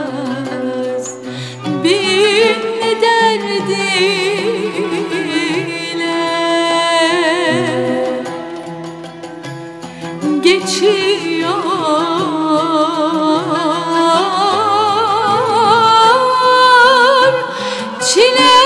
anlatılmaz bin derdiyle geçiyor çileli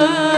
love.